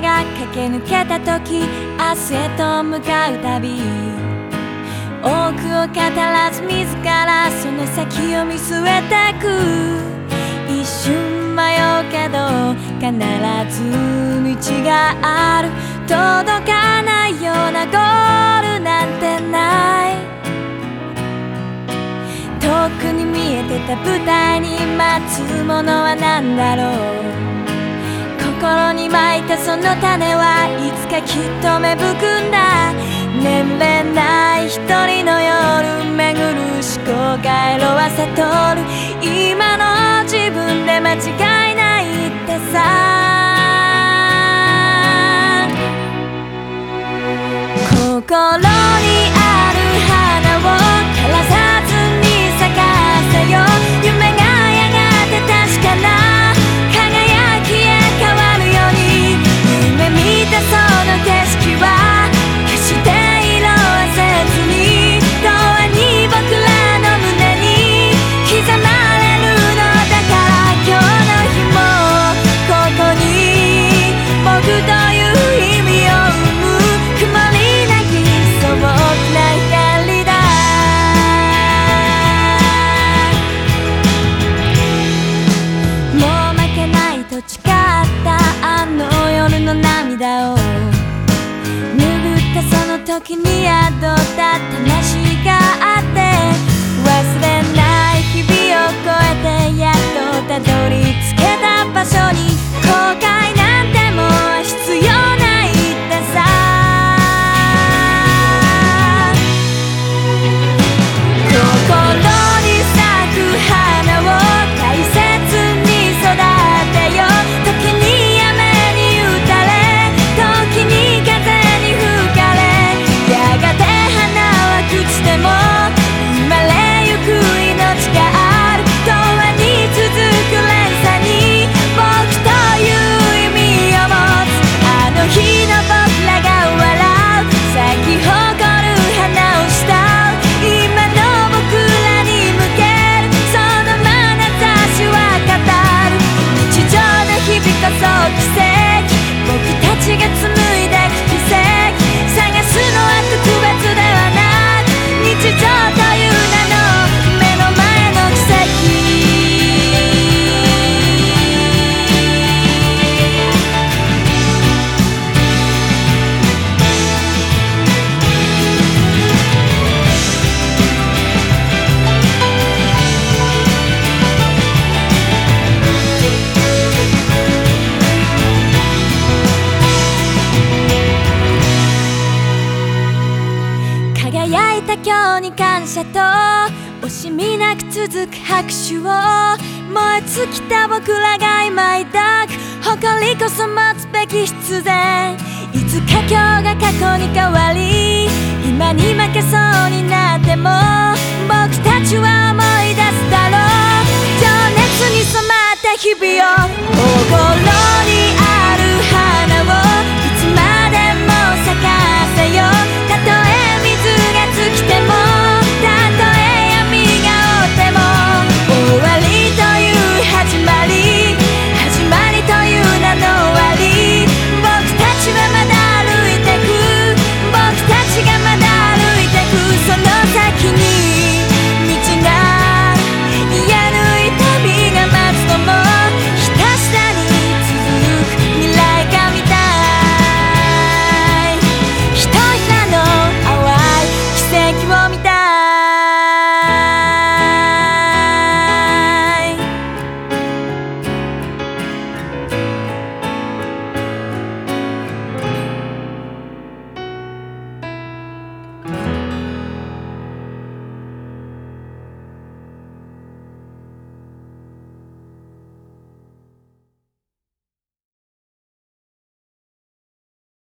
が駆け抜けた時明日へと向かう旅。多くを語らず自らその先を見据えてく。一瞬迷うけど必ず道がある。届かないようなゴールなんてない。遠くに見えてた舞台に待つものは何だろう。心にまいたその種はいつかきっと芽吹くんだ。眠れない一人の夜巡る思考回路は悟る。時に宿った魂がた今日に感謝と惜しみなく続く拍手を燃え尽きた僕らが今抱く誇りこそ持つべき必然。いつか今日が過去に変わり今に負けそうになっを見た